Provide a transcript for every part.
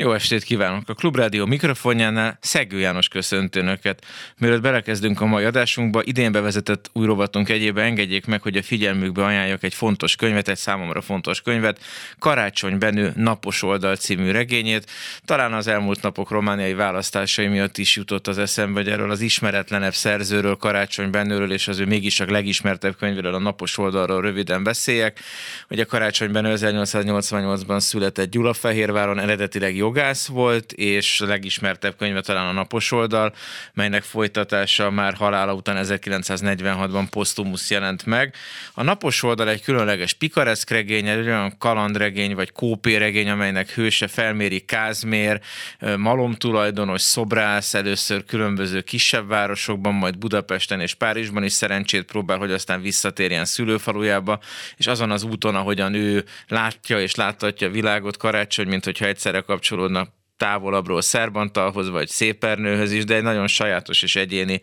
jó estét kívánok! A Klubrádió mikrofonjánál Szegő János köszönt Önöket. Mielőtt belekezdünk a mai adásunkba, idén bevezetett új rovatunk egyébe engedjék meg, hogy a figyelmükbe ajánljak egy fontos könyvet, egy számomra fontos könyvet, Karácsony Benő Napos oldal című regényét. Talán az elmúlt napok romániai választásai miatt is jutott az eszembe, hogy erről az ismeretlenebb szerzőről, Karácsony Benőről és az ő mégis csak legismertebb könyvéről, a Napos oldalról röviden beszéljek. Ugye Karácsony Benő 1888-ban született Gyulafehérváron, eredetileg jó jogász volt, és legismertebb könyve talán a Napos oldal, melynek folytatása már halála után 1946-ban posztumusz jelent meg. A Napos oldal egy különleges pikareszk regény, egy olyan kalandregény vagy kópéregény, amelynek hőse felméri Kázmér, malomtulajdonos, szobrász, először különböző kisebb városokban, majd Budapesten és Párizsban is szerencsét próbál, hogy aztán visszatérjen szülőfalujába, és azon az úton, ahogyan ő látja és láthatja a világot karácsony, mint hogyha egyszerre kapcsol похорона távolabbról Szerbantalhoz, vagy Szépernőhöz is, de egy nagyon sajátos és egyéni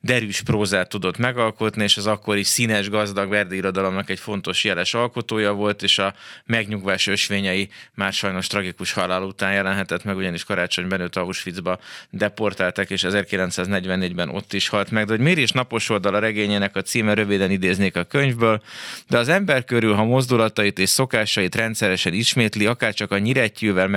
derűs prózát tudott megalkotni, és az akkori színes, gazdag Verdi irodalomnak egy fontos jeles alkotója volt, és a megnyugvás ösvényei már sajnos tragikus halál után jelenhetett meg, ugyanis karácsonyban őt Auschwitzba deportálták, és 1944-ben ott is halt meg. De hogy miért is napos oldal a regényének a címe, röviden idéznék a könyvből, de az ember körül, ha mozdulatait és szokásait rendszeresen ismétli, akár csak a nyirettyűvel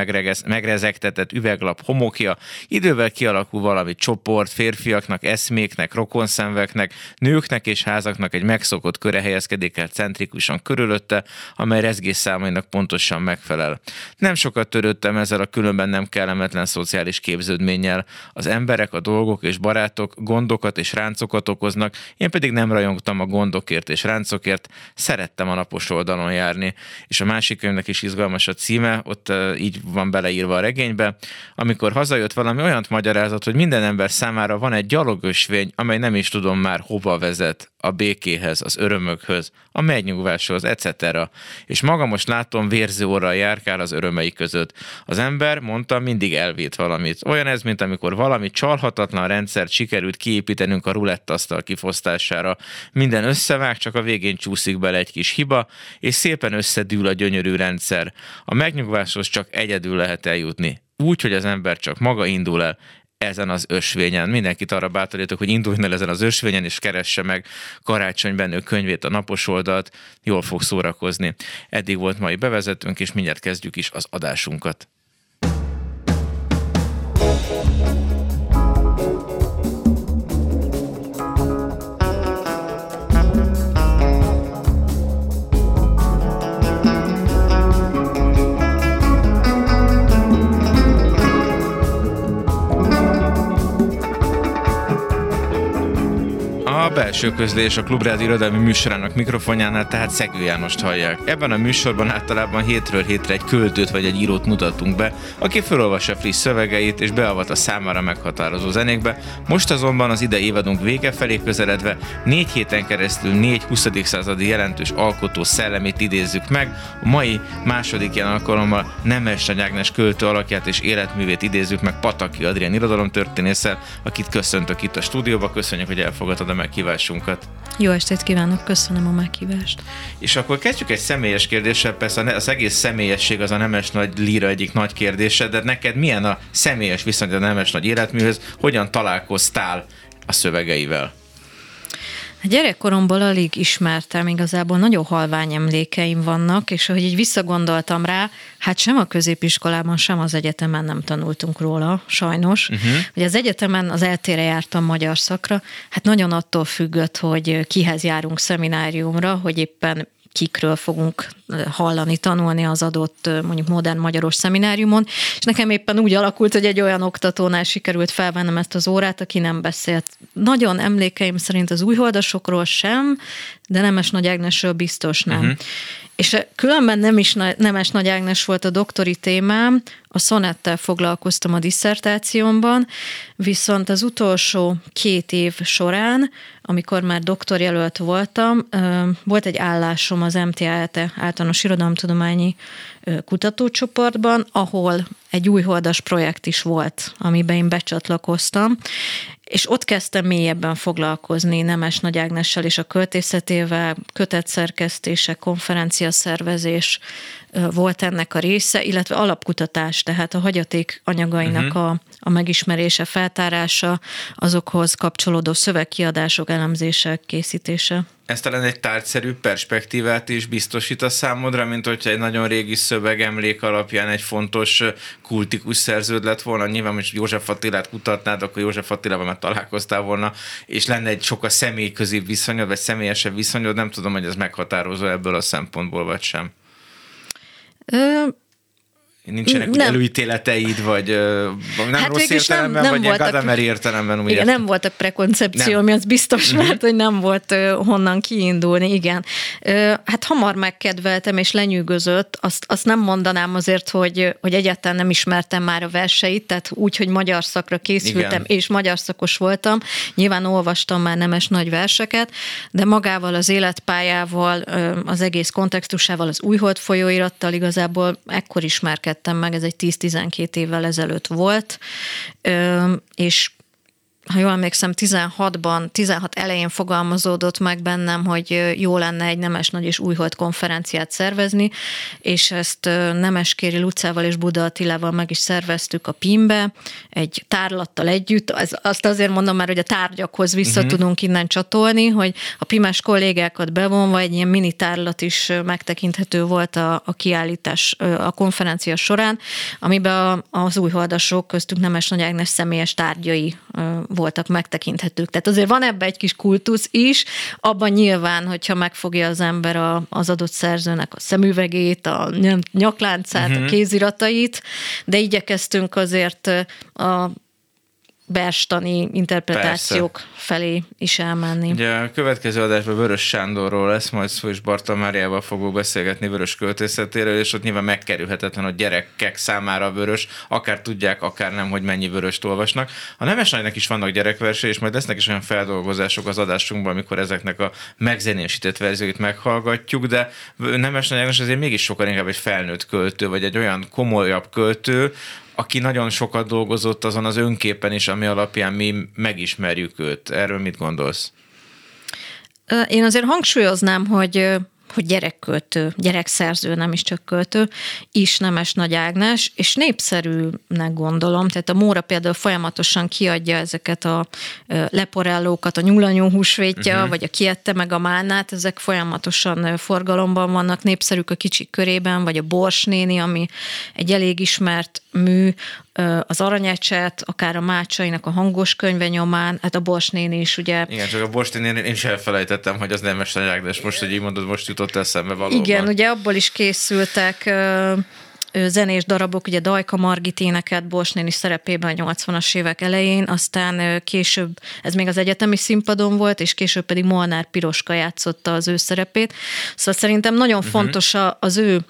megrezegtetett bevezetett üveglap homokja, idővel kialakul valami csoport, férfiaknak, eszméknek, rokonszenveknek, nőknek és házaknak egy megszokott köre helyezkedik el centrikusan körülötte, amely rezgés számainak pontosan megfelel. Nem sokat törődtem ezzel a különben nem kellemetlen szociális képződménnyel. Az emberek, a dolgok és barátok gondokat és ráncokat okoznak, én pedig nem rajongtam a gondokért és ráncokért, szerettem a napos oldalon járni. És a másik könyvnek is izgalmas a címe, ott így van beleírva a regénybe, amikor hazajött valami olyant magyarázat, hogy minden ember számára van egy gyalogösvény, amely nem is tudom már hova vezet, a békéhez, az örömökhöz, a megnyugváshoz, etc. És maga most látom vérző orral járkál az örömei között. Az ember, mondta, mindig elvét valamit. Olyan ez, mint amikor valami csalhatatlan rendszert sikerült kiépítenünk a rulettasztal kifosztására. Minden összevág, csak a végén csúszik bele egy kis hiba, és szépen összedül a gyönyörű rendszer. A megnyugváshoz csak egyedül lehet eljutni úgy, hogy az ember csak maga indul el ezen az ösvényen. Mindenkit arra bátorítok, hogy induljon el ezen az ösvényen, és keresse meg Karácsony Benő könyvét, a napos oldalt, jól fog szórakozni. Eddig volt mai bevezetőnk, és mindjárt kezdjük is az adásunkat. Belső közlés a Klubrád irodalmi műsorának mikrofonjánál, tehát Szegő Jánost hallják. Ebben a műsorban általában hétről hétre egy költőt vagy egy írót mutatunk be, aki felolvassa friss szövegeit és beavat a számára meghatározó zenékbe. Most azonban az ide évadunk vége felé közeledve négy héten keresztül négy 20. századi jelentős alkotó szellemét idézzük meg. A mai második ilyen alkalommal Nemes Nagy Ágnes költő alakját és életművét idézzük meg Pataki Adrián irodalomtörténésszel, akit köszöntök itt a stúdióba. Köszönjük, hogy elfogadtad a meghívást meghívásunkat. Jó estét kívánok, köszönöm a meghívást. És akkor kezdjük egy személyes kérdéssel, persze az egész személyesség az a nemes nagy líra egyik nagy kérdése, de neked milyen a személyes viszony a nemes nagy életműhöz, hogyan találkoztál a szövegeivel? A gyerekkoromból alig ismertem, igazából nagyon halvány emlékeim vannak, és ahogy így visszagondoltam rá, hát sem a középiskolában, sem az egyetemen nem tanultunk róla, sajnos. Uh-huh. Ugye az egyetemen az eltére jártam magyar szakra, hát nagyon attól függött, hogy kihez járunk szemináriumra, hogy éppen kikről fogunk hallani, tanulni az adott mondjuk modern magyaros szemináriumon, és nekem éppen úgy alakult, hogy egy olyan oktatónál sikerült felvennem ezt az órát, aki nem beszélt. Nagyon emlékeim szerint az újholdasokról sem, de Nemes Nagy Ágnesről biztos nem. Uh-huh. És különben nem is Nemes Nagy Ágnes volt a doktori témám, a szonettel foglalkoztam a diszertációmban, viszont az utolsó két év során, amikor már doktorjelölt voltam, volt egy állásom az MTAT általános irodalomtudományi kutatócsoportban, ahol egy új holdas projekt is volt, amiben én becsatlakoztam, és ott kezdtem mélyebben foglalkozni Nemes Nagy Ágnessel és a költészetével, kötetszerkesztése, konferenciaszervezés volt ennek a része, illetve alapkutatás, tehát a hagyaték anyagainak uh-huh. a, a megismerése, feltárása, azokhoz kapcsolódó szövegkiadások, elemzések készítése ez talán egy tárgyszerű perspektívát is biztosít a számodra, mint hogyha egy nagyon régi szöveg emlék alapján egy fontos kultikus szerződ lett volna. Nyilván, hogy József Attilát kutatnád, akkor József Attilával már találkoztál volna, és lenne egy sokkal személyközi viszonyod, vagy személyesebb viszonyod. Nem tudom, hogy ez meghatározó ebből a szempontból, vagy sem. Ö, nincsenek nem. előítéleteid, vagy nem hát rossz értelemben, nem, nem vagy voltak, Gadamer értelemben? Úgy igen, nem voltak prekoncepció, ami az biztos, mert hogy nem volt honnan kiindulni, igen. Hát hamar megkedveltem, és lenyűgözött, azt, azt nem mondanám azért, hogy, hogy egyáltalán nem ismertem már a verseit, tehát úgy, hogy magyar szakra készültem, igen. és magyar szakos voltam, nyilván olvastam már nemes nagy verseket, de magával az életpályával, az egész kontextusával, az újhold folyóirattal igazából ekkor ismerkedtem ismerkedtem meg, ez egy 10-12 évvel ezelőtt volt, és ha jól emlékszem, 16-ban, 16 elején fogalmazódott meg bennem, hogy jó lenne egy Nemes Nagy és Újhold konferenciát szervezni, és ezt Nemeskéri Lucával és Buda Attilával meg is szerveztük a PIM-be, egy tárlattal együtt. Az, azt azért mondom már, hogy a tárgyakhoz vissza uh-huh. tudunk innen csatolni, hogy a pimes kollégákat bevonva egy ilyen mini tárlat is megtekinthető volt a, a kiállítás, a konferencia során, amiben az újholdasok köztük Nemes Nagy Ágnes személyes tárgyai voltak megtekinthetők. Tehát azért van ebbe egy kis kultusz is, abban nyilván, hogyha megfogja az ember a, az adott szerzőnek a szemüvegét, a nyakláncát, uh-huh. a mhm. kéziratait, de igyekeztünk azért a verstani interpretációk Persze. felé is elmenni. Ugye a következő adásban Vörös Sándorról lesz, majd szó és Bartal Máriával fogok beszélgetni Vörös költészetéről, és ott nyilván megkerülhetetlen, hogy gyerekek számára vörös, akár tudják, akár nem, hogy mennyi vöröst olvasnak. A Nemes Nagynak is vannak gyerekversei, és majd lesznek is olyan feldolgozások az adásunkban, amikor ezeknek a megzenésített verzióit meghallgatjuk, de Nemes Nagy azért mégis sokkal inkább egy felnőtt költő, vagy egy olyan komolyabb költő, aki nagyon sokat dolgozott azon az önképen is, ami alapján mi megismerjük őt. Erről mit gondolsz? Én azért hangsúlyoznám, hogy hogy gyerekköltő, gyerekszerző, nem is csak költő, is Nemes Nagy Ágnes, és népszerűnek gondolom. Tehát a Móra például folyamatosan kiadja ezeket a leporellókat, a nyulanyú húsvétja, uh-huh. vagy a kiette meg a málnát, ezek folyamatosan forgalomban vannak, népszerűk a kicsik körében, vagy a Borsnéni, ami egy elég ismert mű, az aranyecset, akár a Mácsainak a hangos könyve nyomán, hát a Borsnéni is ugye. Igen, csak a Borsnéni én is elfelejtettem, hogy az nem Ágnes, de most, hogy így mondod, most jutott eszembe valóban. Igen, ugye abból is készültek zenés darabok, ugye Dajka Margit énekelt Borsnéni szerepében a 80-as évek elején, aztán később, ez még az egyetemi színpadon volt, és később pedig Molnár Piroska játszotta az ő szerepét. Szóval szerintem nagyon uh-huh. fontos az ő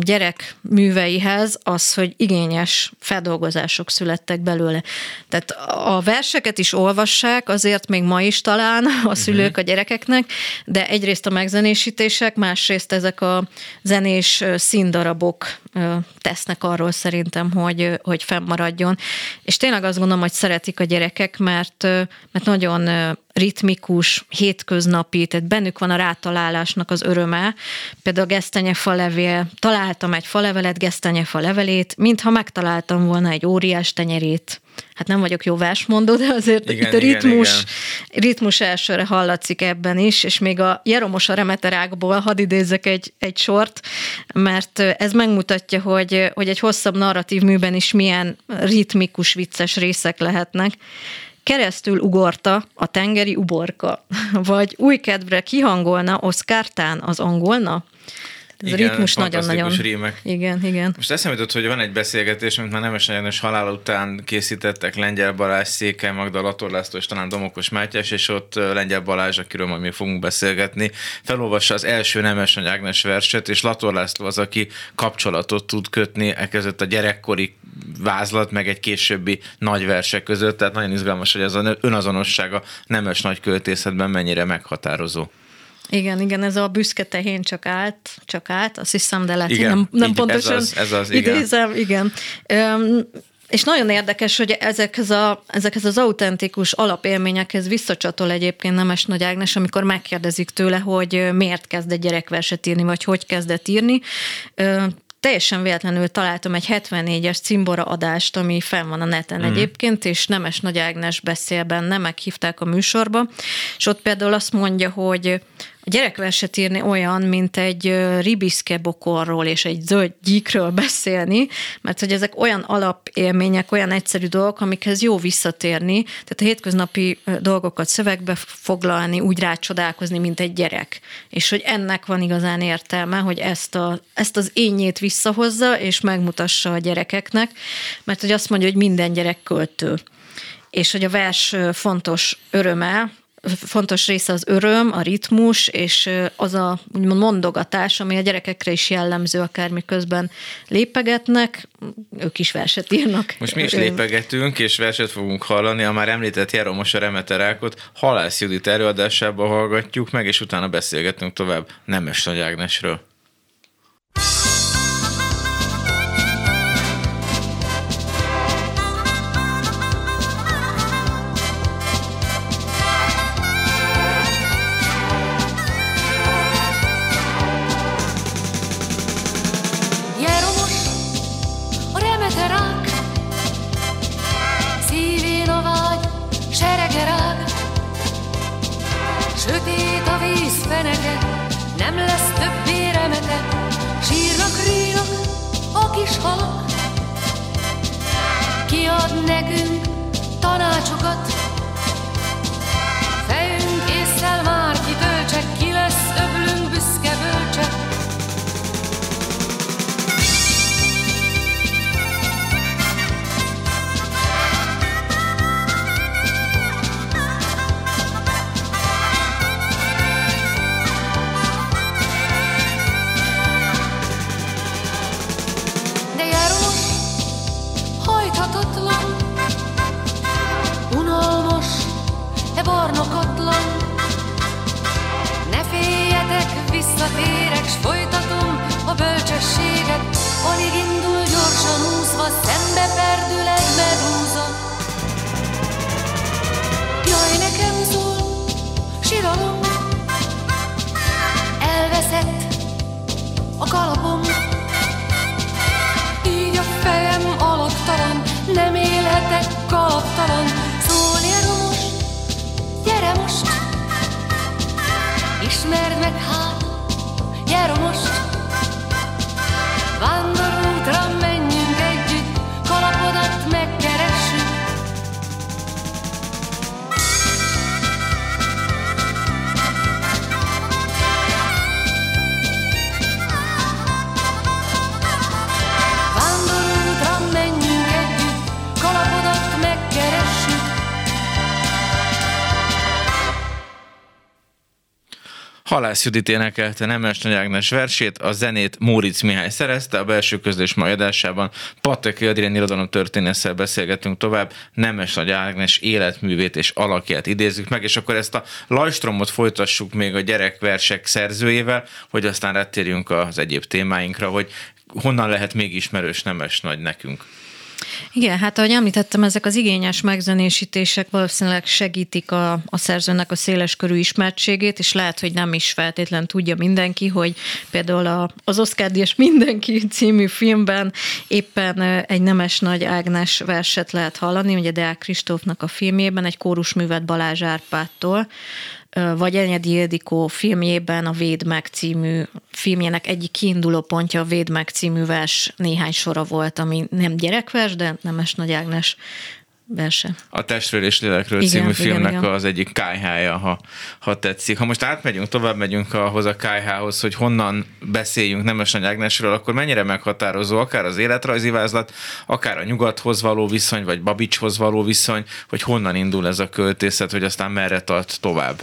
gyerek műveihez az, hogy igényes feldolgozások születtek belőle. Tehát a verseket is olvassák, azért még ma is talán a mhm. szülők a gyerekeknek, de egyrészt a megzenésítések, másrészt ezek a zenés színdarabok tesznek arról szerintem, hogy, hogy fennmaradjon. És tényleg azt gondolom, hogy szeretik a gyerekek, mert, mert nagyon ritmikus, hétköznapi, tehát bennük van a rátalálásnak az öröme. Például a gesztenyefa levél, találtam egy falevelet, gesztenyefa levelét, mintha megtaláltam volna egy óriás tenyerét. Hát nem vagyok jó versmondó, de azért igen, itt a ritmus, igen, igen. ritmus elsőre hallatszik ebben is, és még a Jeromos a remeterákból hadd idézzek egy, egy sort, mert ez megmutatja, hogy, hogy egy hosszabb narratív műben is milyen ritmikus, vicces részek lehetnek keresztül ugorta a tengeri uborka, vagy új kedvre kihangolna Oszkártán az angolna? Ez igen, a ritmus nagyon-nagyon... rímek. Igen, igen. Most eszembe jutott, hogy van egy beszélgetés, amit már Nemes János halál után készítettek Lengyel Balázs, Székely Magda, Lator László és talán Domokos Mátyás, és ott Lengyel Balázs, akiről majd még fogunk beszélgetni, felolvassa az első Nemes Ágnes verset, és Lator László az, aki kapcsolatot tud kötni e között a gyerekkori vázlat, meg egy későbbi nagy versek között, tehát nagyon izgalmas, hogy az önazonossága Nemes nagy költészetben mennyire meghatározó. Igen, igen, ez a büszke tehén csak állt, csak állt, azt hiszem, de lehet, igen, nem, nem így, pontosan ez az, ez az, igen. idézem, igen. Üm, és nagyon érdekes, hogy ezekhez, a, ezekhez az autentikus alapélményekhez visszacsatol egyébként Nemes Nagy Ágnes, amikor megkérdezik tőle, hogy miért kezd egy gyerekverset írni, vagy hogy kezdett írni teljesen véletlenül találtam egy 74-es cimbora adást, ami fenn van a neten mm. egyébként, és Nemes Nagy Ágnes beszél benne, meghívták a műsorba, és ott például azt mondja, hogy a gyerekverset írni olyan, mint egy ribiszke bokorról és egy zöld gyíkről beszélni, mert hogy ezek olyan alapélmények, olyan egyszerű dolgok, amikhez jó visszatérni, tehát a hétköznapi dolgokat szövegbe foglalni, úgy rácsodálkozni, mint egy gyerek. És hogy ennek van igazán értelme, hogy ezt, a, ezt az ényét visszahozza, és megmutassa a gyerekeknek, mert hogy azt mondja, hogy minden gyerek költő és hogy a vers fontos öröme, fontos része az öröm, a ritmus, és az a úgymond mondogatás, ami a gyerekekre is jellemző, akár miközben lépegetnek, ők is verset írnak. Most mi is lépegetünk, és verset fogunk hallani, a már említett Jeromos a Remeterákot Halász Judit előadásába hallgatjuk meg, és utána beszélgetünk tovább Nemes Nagy Ágnesről. víz feneke, nem lesz többé remete, sírnak, rínak a kis halak. Ki ad nekünk tanácsokat, fejünk észre már kitöltsek, ki lesz öblünk büszke bölcsek, folytatom a bölcsességet, alig indul gyorsan úszva, szembe perdület medúza. Jaj, nekem szól, síralom, elveszett a kalapom. Így a fejem alaptalan, nem élhetek kalaptalan, szólni most, gyere most, ismerd meg hát. Quero most. Halász Judit énekelte Nemes Nagy Ágnes versét, a zenét Móricz Mihály szerezte, a belső közlés mai adásában Pateki Adrien irodalom történésszel beszélgetünk tovább, Nemes Nagy Ágnes életművét és alakját idézzük meg, és akkor ezt a lajstromot folytassuk még a gyerekversek szerzőjével, hogy aztán rátérjünk az egyéb témáinkra, hogy honnan lehet még ismerős Nemes Nagy nekünk. Igen, hát ahogy említettem, ezek az igényes megzenésítések valószínűleg segítik a, a szerzőnek a széles körű ismertségét, és lehet, hogy nem is feltétlen tudja mindenki, hogy például a, az Oscar Díjas Mindenki című filmben éppen egy Nemes Nagy Ágnes verset lehet hallani, ugye Deák Kristófnak a filmjében, egy kórusművet Balázs Árpádtól, vagy Enyedi Ildikó filmjében a Véd meg című filmjének egyik kiinduló pontja a Véd meg című vers néhány sora volt, ami nem gyerekvers, de Nemes Nagy Ágnes verse. A Testről és Lélekről igen, című filmnek igen, igen. az egyik kájhája, ha, ha tetszik. Ha most átmegyünk, tovább megyünk ahhoz a kájhához, hogy honnan beszéljünk Nemes Nagy Ágnesről, akkor mennyire meghatározó akár az életrajzi vázlat, akár a nyugathoz való viszony, vagy Babicshoz való viszony, hogy honnan indul ez a költészet, hogy aztán merre tart tovább?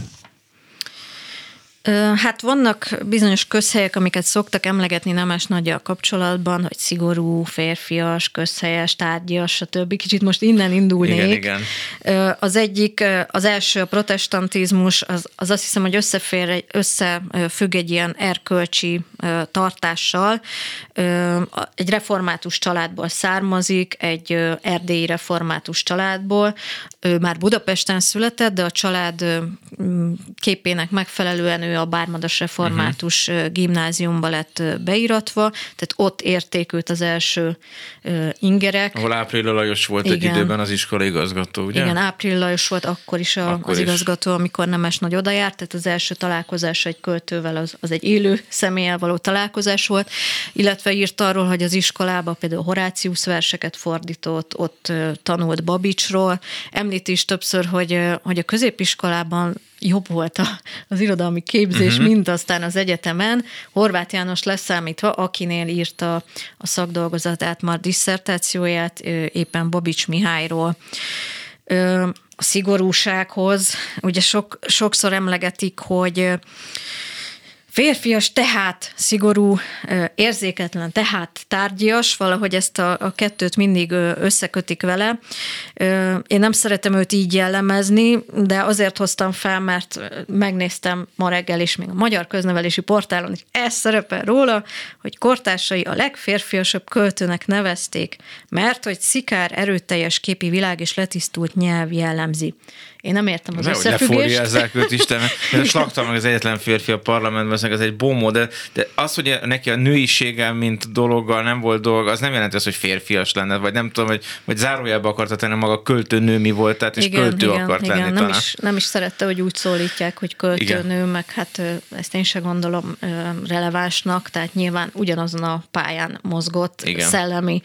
Hát vannak bizonyos közhelyek, amiket szoktak emlegetni Nemes Nagyjal kapcsolatban, hogy szigorú, férfias, közhelyes, tárgyas, stb. Kicsit most innen indulnék. Igen, igen. Az egyik, az első a protestantizmus, az, az azt hiszem, hogy összefér, összefügg egy ilyen erkölcsi tartással. Egy református családból származik, egy erdélyi református családból. Ő már Budapesten született, de a család képének megfelelően ő a Bármadas Református uh-huh. gimnáziumba lett beiratva, tehát ott érték őt az első ingerek. Ahol Ápril Lajos volt Igen. egy időben az iskola igazgató, ugye? Igen, Ápril Lajos volt akkor is a, akkor az is. igazgató, amikor Nemes Nagy oda járt, tehát az első találkozás egy költővel az, az egy élő személlyel való találkozás volt, illetve írt arról, hogy az iskolába például Horácius verseket fordított, ott tanult Babicsról. Említ is többször, hogy, hogy a középiskolában jobb volt a, az irodalmi képzés, uh-huh. mint aztán az egyetemen. Horváth János leszámítva, akinél írta a szakdolgozatát, már disszertációját, éppen Babics Mihályról. A szigorúsághoz, ugye sok, sokszor emlegetik, hogy Férfias, tehát szigorú, érzéketlen, tehát tárgyias, valahogy ezt a, a kettőt mindig összekötik vele. Én nem szeretem őt így jellemezni, de azért hoztam fel, mert megnéztem ma reggel is még a Magyar Köznevelési Portálon, hogy ez szerepel róla, hogy kortársai a legférfiasabb költőnek nevezték, mert hogy szikár, erőteljes képi világ és letisztult nyelv jellemzi. Én nem értem az Nehogy összefüggést. ezzel őt Istenem. Slakta meg az egyetlen férfi a parlamentben, ez egy bomó, de, de az, hogy neki a nőisége, mint dologgal nem volt dolga, az nem jelenti azt, hogy férfias lenne, vagy nem tudom, hogy, vagy zárójelbe akarta tenni maga költőnő mi volt, tehát és igen, költő igen, akart igen, lenni nem is, nem is szerette, hogy úgy szólítják, hogy költőnő, igen. meg hát ezt én sem gondolom relevánsnak, tehát nyilván ugyanazon a pályán mozgott igen. szellemi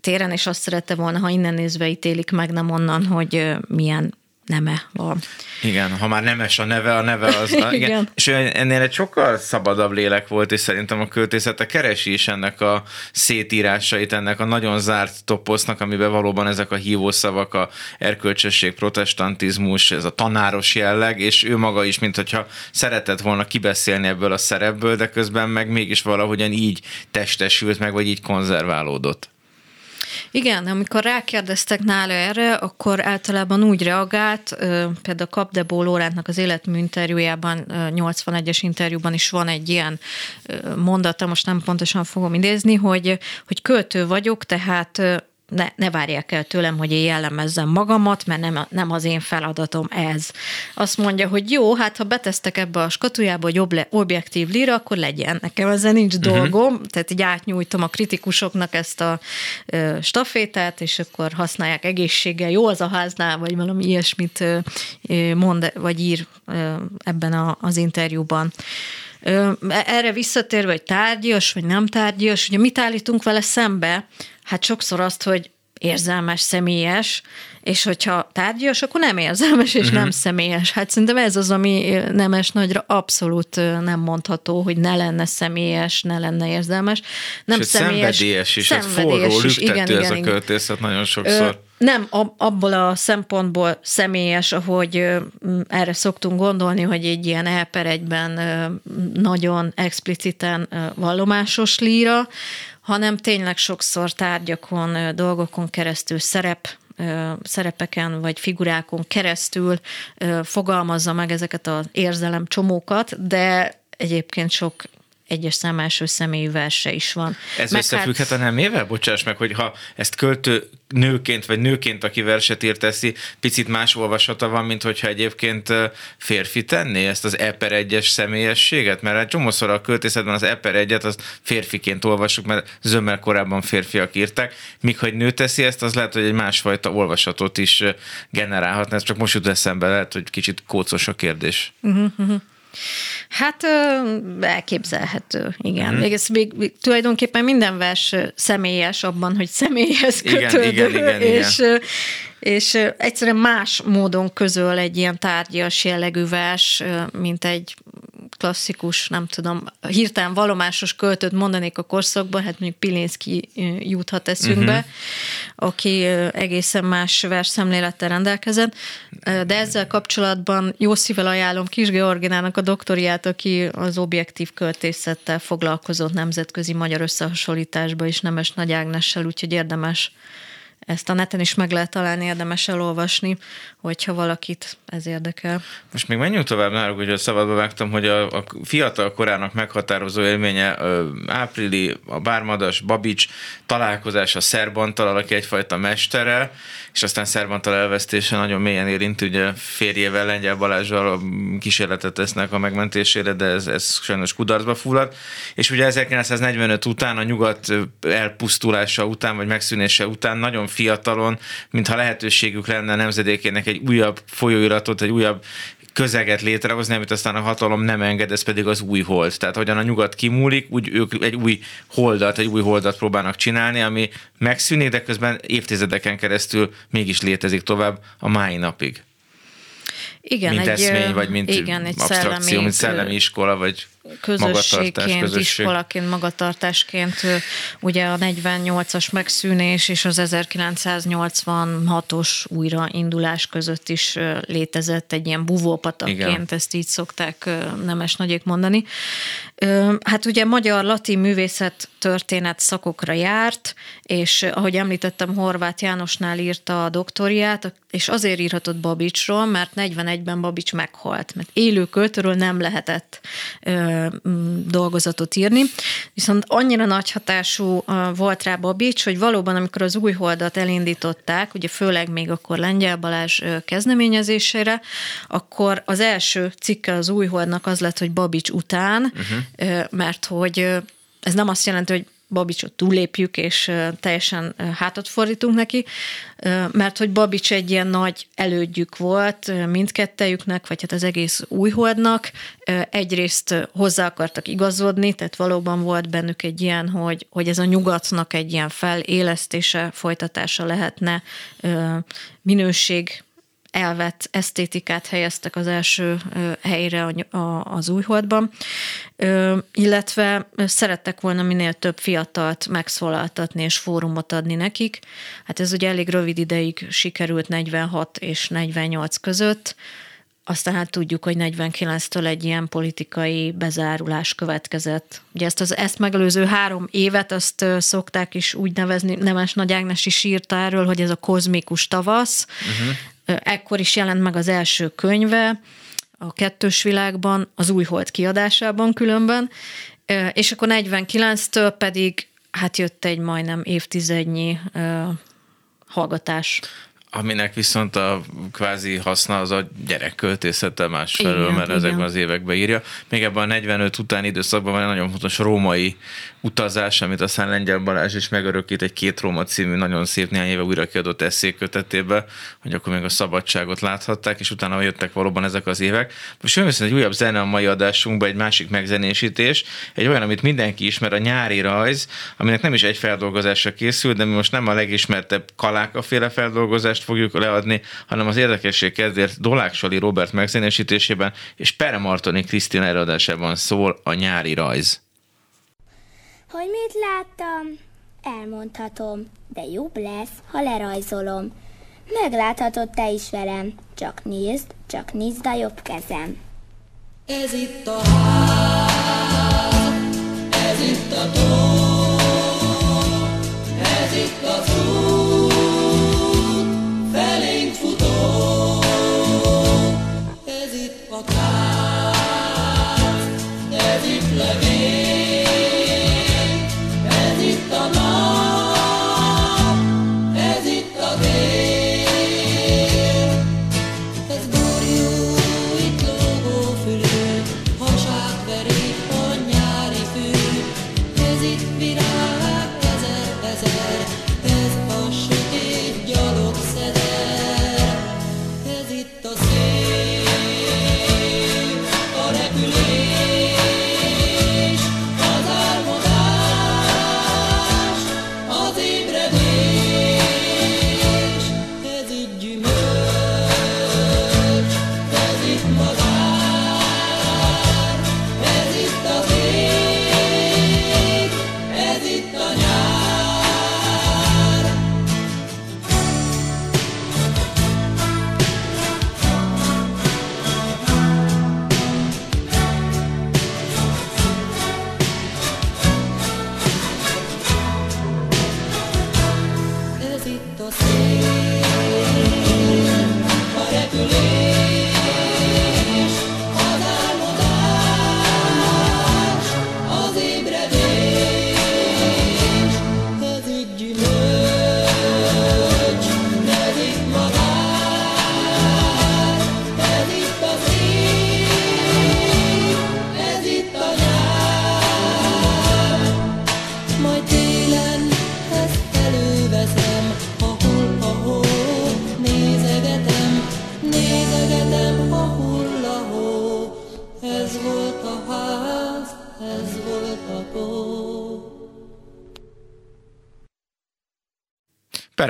téren, és azt szerette volna, ha innen nézve ítélik meg, nem onnan, hogy milyen neme van. Igen, ha már nemes a neve, a neve az. igen. igen. És ennél egy sokkal szabadabb lélek volt, és szerintem a költészete keresi is ennek a szétírásait, ennek a nagyon zárt toposznak, amiben valóban ezek a hívószavak, a erkölcsösség, protestantizmus, ez a tanáros jelleg, és ő maga is, mint hogyha szeretett volna kibeszélni ebből a szerepből, de közben meg mégis valahogyan így testesült meg, vagy így konzerválódott. Igen, amikor rákérdeztek nála erre, akkor általában úgy reagált, például Kapdebó Lórántnak az életmű interjújában, 81-es interjúban is van egy ilyen mondata, most nem pontosan fogom idézni, hogy, hogy költő vagyok, tehát ne, ne várják el tőlem, hogy én jellemezzem magamat, mert nem, nem az én feladatom ez. Azt mondja, hogy jó, hát ha betesztek ebbe a skatujába, hogy ob- objektív líra, akkor legyen. Nekem ezzel nincs uh-huh. dolgom, tehát így átnyújtom a kritikusoknak ezt a ö, stafétát, és akkor használják egészséggel, jó az a háznál, vagy valami ilyesmit ö, mond, vagy ír ö, ebben a, az interjúban. Erre visszatérve, hogy tárgyas, vagy nem tárgyas, ugye mit állítunk vele szembe? Hát sokszor azt, hogy érzelmes, személyes, és hogyha tárgyas, akkor nem érzelmes és uh-huh. nem személyes. Hát szerintem ez az, ami nemes nagyra abszolút nem mondható, hogy ne lenne személyes, ne lenne érzelmes. Nem és személyes. Szenvedélyes is, szenvedélyes forró, is, igen, igen, ez igen. a költészet nagyon sokszor. Ö, nem abból a szempontból személyes, ahogy erre szoktunk gondolni, hogy egy ilyen elper egyben nagyon expliciten vallomásos líra, hanem tényleg sokszor tárgyakon, dolgokon keresztül szerep szerepeken vagy figurákon keresztül fogalmazza meg ezeket az érzelem csomókat, de egyébként sok egyes szám első személyű verse is van. Ez meg összefügghet hát... a nemével? Bocsáss meg, hogy ha ezt költő nőként, vagy nőként, aki verset ír teszi, picit más olvasata van, mint hogyha egyébként férfi tenné ezt az eper egyes személyességet? Mert egy csomószor a költészetben az eper egyet az férfiként olvassuk, mert zömmel korábban férfiak írták, míg ha egy nő teszi ezt, az lehet, hogy egy másfajta olvasatot is generálhatna. Ez csak most jut eszembe, lehet, hogy kicsit kócos a kérdés. Uh-huh, uh-huh. Hát elképzelhető, igen. Mm. Ez még, még tulajdonképpen minden vers személyes abban, hogy személyhez kötődő, igen, igen, igen, és, igen. és egyszerűen más módon közöl egy ilyen tárgyas jellegű vers, mint egy klasszikus, nem tudom, hirtelen valomásos költőt mondanék a korszakban, hát mondjuk Pilinszki juthat eszünkbe, uh-huh. aki egészen más versszemlélettel rendelkezett, de ezzel kapcsolatban jó szívvel ajánlom Kis Georginának a doktoriát, aki az objektív költészettel foglalkozott nemzetközi magyar összehasonlításba is Nemes Nagy Ágnessel, úgyhogy érdemes ezt a neten is meg lehet találni, érdemes elolvasni, hogyha valakit ez érdekel. Most még menjünk tovább náluk, hogy a szabadba vágtam, hogy a, a fiatal korának meghatározó élménye áprili, a Bármadas, Babics találkozása Szerbantal, aki egyfajta mestere, és aztán Szerbantal elvesztése nagyon mélyen érint, ugye férjével, Lengyel Balázsral kísérletet tesznek a megmentésére, de ez, ez sajnos kudarcba fullad. És ugye 1945 után, a nyugat elpusztulása után, vagy megszűnése után nagyon fiatalon, mintha lehetőségük lenne nemzedékének egy újabb folyóiratot, egy újabb közeget létrehozni, amit aztán a hatalom nem enged, ez pedig az új hold. Tehát hogyan a nyugat kimúlik, úgy ők egy új holdat, egy új holdat próbálnak csinálni, ami megszűnik, de közben évtizedeken keresztül mégis létezik tovább a mai napig. Igen, mint egy, eszmény, vagy mint igen, egy abstrakció, szellemi, mint szellemi iskola, vagy közösségként, közösség. iskolaként, magatartásként, ugye a 48-as megszűnés és az 1986-os újraindulás között is létezett egy ilyen buvópatakként, ezt így szokták nemes nagyék mondani. Hát ugye magyar-latin művészet történet szakokra járt, és ahogy említettem, Horváth Jánosnál írta a doktoriát, és azért írhatott Babicsról, mert 41-ben Babics meghalt, mert élő költőről nem lehetett dolgozatot írni. Viszont annyira nagy hatású volt rá Babics, hogy valóban, amikor az új holdat elindították, ugye főleg még akkor Lengyel Balázs kezdeményezésére, akkor az első cikke az új holdnak az lett, hogy Babics után, uh-huh. mert hogy ez nem azt jelenti, hogy Babicsot túlépjük, és teljesen hátat fordítunk neki, mert hogy Babics egy ilyen nagy elődjük volt mindkettejüknek, vagy hát az egész újholdnak. Egyrészt hozzá akartak igazodni, tehát valóban volt bennük egy ilyen, hogy, hogy ez a nyugatnak egy ilyen felélesztése, folytatása lehetne, minőség elvett esztétikát helyeztek az első helyre az újholdban, illetve szerettek volna minél több fiatalt megszólaltatni és fórumot adni nekik. Hát ez ugye elég rövid ideig sikerült 46 és 48 között, aztán hát tudjuk, hogy 49-től egy ilyen politikai bezárulás következett. Ugye ezt, az, ezt megelőző három évet azt szokták is úgy nevezni, Nemes Nagy Ágnes is írta erről, hogy ez a kozmikus tavasz, uh-huh. Ekkor is jelent meg az első könyve, a kettős világban, az új hold kiadásában különben, és akkor 49-től pedig hát jött egy majdnem évtizednyi hallgatás aminek viszont a kvázi haszna az a gyerekköltészete másfelől, igen, mert igen. ezekben az években írja. Még ebben a 45 utáni időszakban van egy nagyon fontos római utazás, amit aztán Lengyel Balázs is megörökít egy két Róma című nagyon szép néhány éve újra kiadott eszékötetébe, hogy akkor még a szabadságot láthatták, és utána jöttek valóban ezek az évek. Most jön viszont egy újabb zene a mai adásunkba, egy másik megzenésítés, egy olyan, amit mindenki ismer, a nyári rajz, aminek nem is egy feldolgozásra készült, de mi most nem a legismertebb kalákaféle feldolgozást fogjuk leadni, hanem az érdekesség kedvéért Dolák Sali Robert megzenésítésében és Pere Martoni Krisztina előadásában szól a nyári rajz. Hogy mit láttam? Elmondhatom, de jobb lesz, ha lerajzolom. Megláthatod te is velem, csak nézd, csak nézd a jobb kezem. Ez itt a ház, ez itt a tó, ez itt az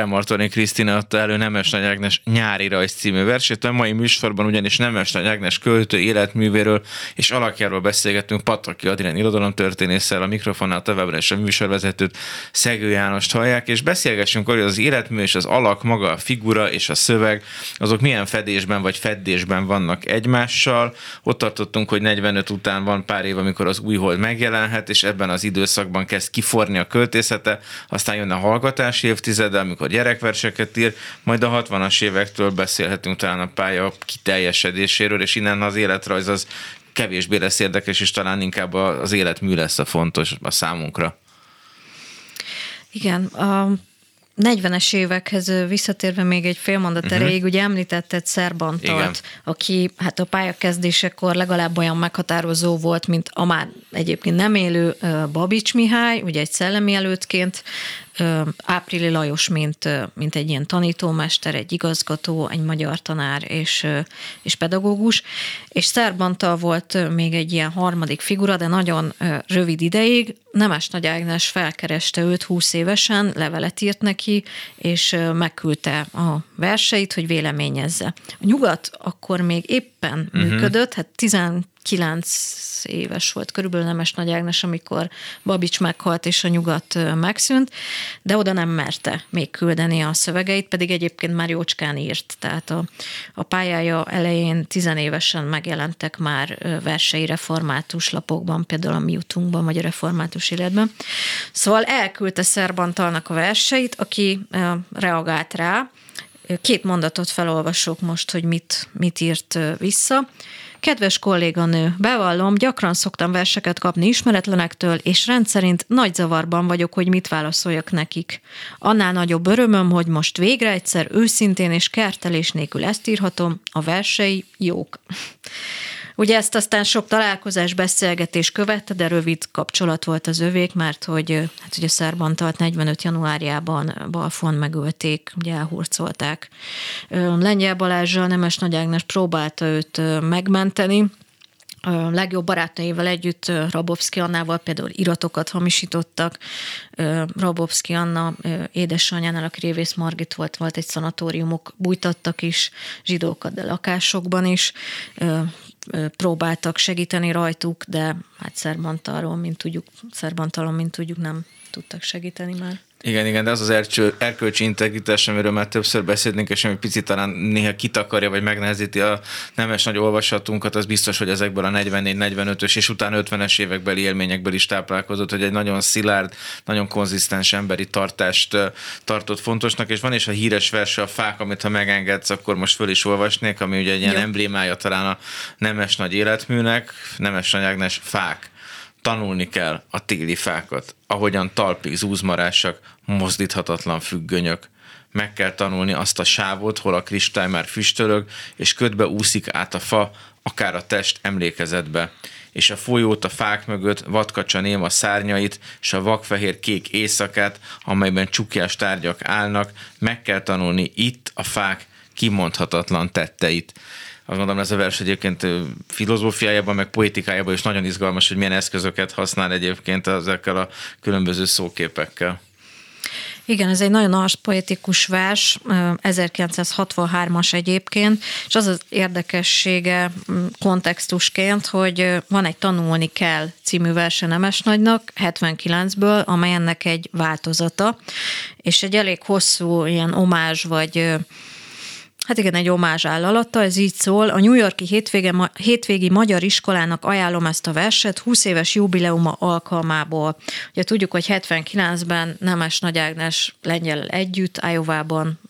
Peremartoni Krisztina adta elő Nemes Nagy Ágnes nyári rajz című versét. A mai műsorban ugyanis Nemes Nagy Ágnes költő életművéről és alakjáról beszélgettünk Pataki Adrien irodalomtörténésszel, a mikrofonnál továbbra és a műsorvezetőt Szegő Jánost hallják, és beszélgessünk arról, hogy az életmű és az alak, maga a figura és a szöveg, azok milyen fedésben vagy feddésben vannak egymással. Ott tartottunk, hogy 45 után van pár év, amikor az új hold megjelenhet, és ebben az időszakban kezd kiforni a költészete, aztán jön a hallgatási évtized, amikor amikor gyerekverseket ír, majd a 60-as évektől beszélhetünk talán a pálya kiteljesedéséről, és innen az életrajz az kevésbé lesz érdekes, és talán inkább az életmű lesz a fontos a számunkra. Igen, a 40-es évekhez visszatérve még egy fél mondat uh-huh. erejéig, ugye említetted Szerbantalt, aki hát a pályakezdésekor legalább olyan meghatározó volt, mint a már egyébként nem élő Babics Mihály, ugye egy szellemi előttként, Áprili Lajos, mint, mint egy ilyen tanítómester, egy igazgató, egy magyar tanár és, és pedagógus, és Szerbantal volt még egy ilyen harmadik figura, de nagyon rövid ideig. Nemes Nagy Ágnes felkereste őt 20 évesen, levelet írt neki, és megküldte a verseit, hogy véleményezze. A nyugat akkor még éppen uh-huh. működött, hát 9 éves volt körülbelül Nemes Nagy Ágnes, amikor Babics meghalt és a nyugat megszűnt, de oda nem merte még küldeni a szövegeit, pedig egyébként már jócskán írt. Tehát a, a pályája elején tizenévesen megjelentek már versei református lapokban, például a mi utunkban, vagy a református életben. Szóval elküldte Szerbantalnak a verseit, aki reagált rá, Két mondatot felolvasok most, hogy mit, mit írt vissza. Kedves kolléganő, bevallom, gyakran szoktam verseket kapni ismeretlenektől, és rendszerint nagy zavarban vagyok, hogy mit válaszoljak nekik. Annál nagyobb örömöm, hogy most végre egyszer őszintén és kertelés nélkül ezt írhatom, a versei jók. Ugye ezt aztán sok találkozás, beszélgetés követte, de rövid kapcsolat volt az övék, mert hogy, hát ugye Szerbantalt 45. januárjában Balfon megölték, ugye elhurcolták. Lengyel Balázsral Nemes Nagy Ágnes próbálta őt megmenteni, legjobb barátnőivel együtt Rabowski Annával például iratokat hamisítottak. Rabowski Anna édesanyjánál, aki Révész Margit volt, volt egy szanatóriumok, bújtattak is zsidókat, de lakásokban is próbáltak segíteni rajtuk, de hát Szerbantalon, mint tudjuk, Szerbantalon, mint tudjuk, nem tudtak segíteni már. Igen, igen, de az az ercső, erkölcsi integritás, amiről már többször beszélnénk, és ami picit talán néha kitakarja, vagy megnehezíti a nemes nagy olvasatunkat, az biztos, hogy ezekből a 44-45-ös és utána 50-es évekbeli élményekből is táplálkozott, hogy egy nagyon szilárd, nagyon konzisztens emberi tartást tartott fontosnak, és van is a híres verse a fák, amit ha megengedsz, akkor most föl is olvasnék, ami ugye egy ilyen emblémája talán a nemes nagy életműnek, nemes nagy Ágnes fák tanulni kell a téli fákat, ahogyan talpig zúzmarásak, mozdíthatatlan függönyök. Meg kell tanulni azt a sávot, hol a kristály már füstölög, és ködbe úszik át a fa, akár a test emlékezetbe és a folyót a fák mögött vadkacsa ném a szárnyait, és a vakfehér kék éjszakát, amelyben csukjás tárgyak állnak, meg kell tanulni itt a fák kimondhatatlan tetteit azt mondom, ez a vers egyébként filozófiájában, meg poétikájában is nagyon izgalmas, hogy milyen eszközöket használ egyébként ezekkel a különböző szóképekkel. Igen, ez egy nagyon ars poetikus vers, 1963-as egyébként, és az az érdekessége kontextusként, hogy van egy Tanulni kell című verse Nemes Nagynak, 79-ből, amely ennek egy változata, és egy elég hosszú ilyen omázs vagy Hát igen, egy omázs áll alatta, ez így szól. A New Yorki hétvége, hétvégi magyar iskolának ajánlom ezt a verset 20 éves jubileuma alkalmából. Ugye tudjuk, hogy 79-ben Nemes Nagy Ágnes lengyel együtt Iowa-ban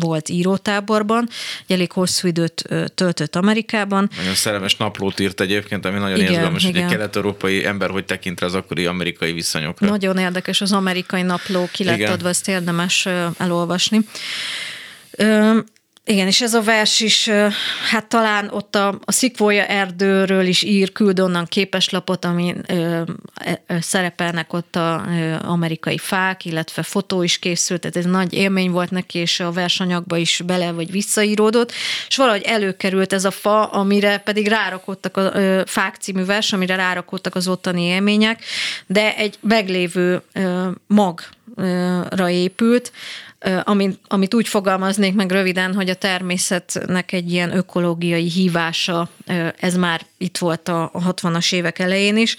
volt írótáborban, elég hosszú időt töltött Amerikában. Nagyon szerelmes naplót írt egyébként, ami nagyon igen, izgalmas, igen. hogy egy kelet-európai ember hogy tekint az akkori amerikai viszonyokra. Nagyon érdekes, az amerikai napló ki lett adva, ezt érdemes elolvasni. Igen, és ez a vers is, hát talán ott a, a Szikvója erdőről is ír, küld onnan képeslapot, ami ö, ö, szerepelnek ott a ö, amerikai fák, illetve fotó is készült, tehát ez nagy élmény volt neki, és a versanyagba is bele vagy visszaíródott, és valahogy előkerült ez a fa, amire pedig rárakottak a ö, Fák című vers, amire rárakottak az ottani élmények, de egy meglévő ö, magra épült, amit, amit úgy fogalmaznék meg röviden, hogy a természetnek egy ilyen ökológiai hívása, ez már itt volt a 60-as évek elején is.